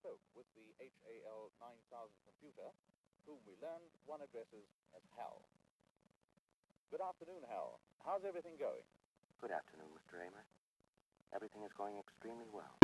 spoke with the HAL 9000 computer, whom we learned one addresses as Hal. Good afternoon, Hal. How's everything going? Good afternoon, Mr. Amer. Everything is going extremely well.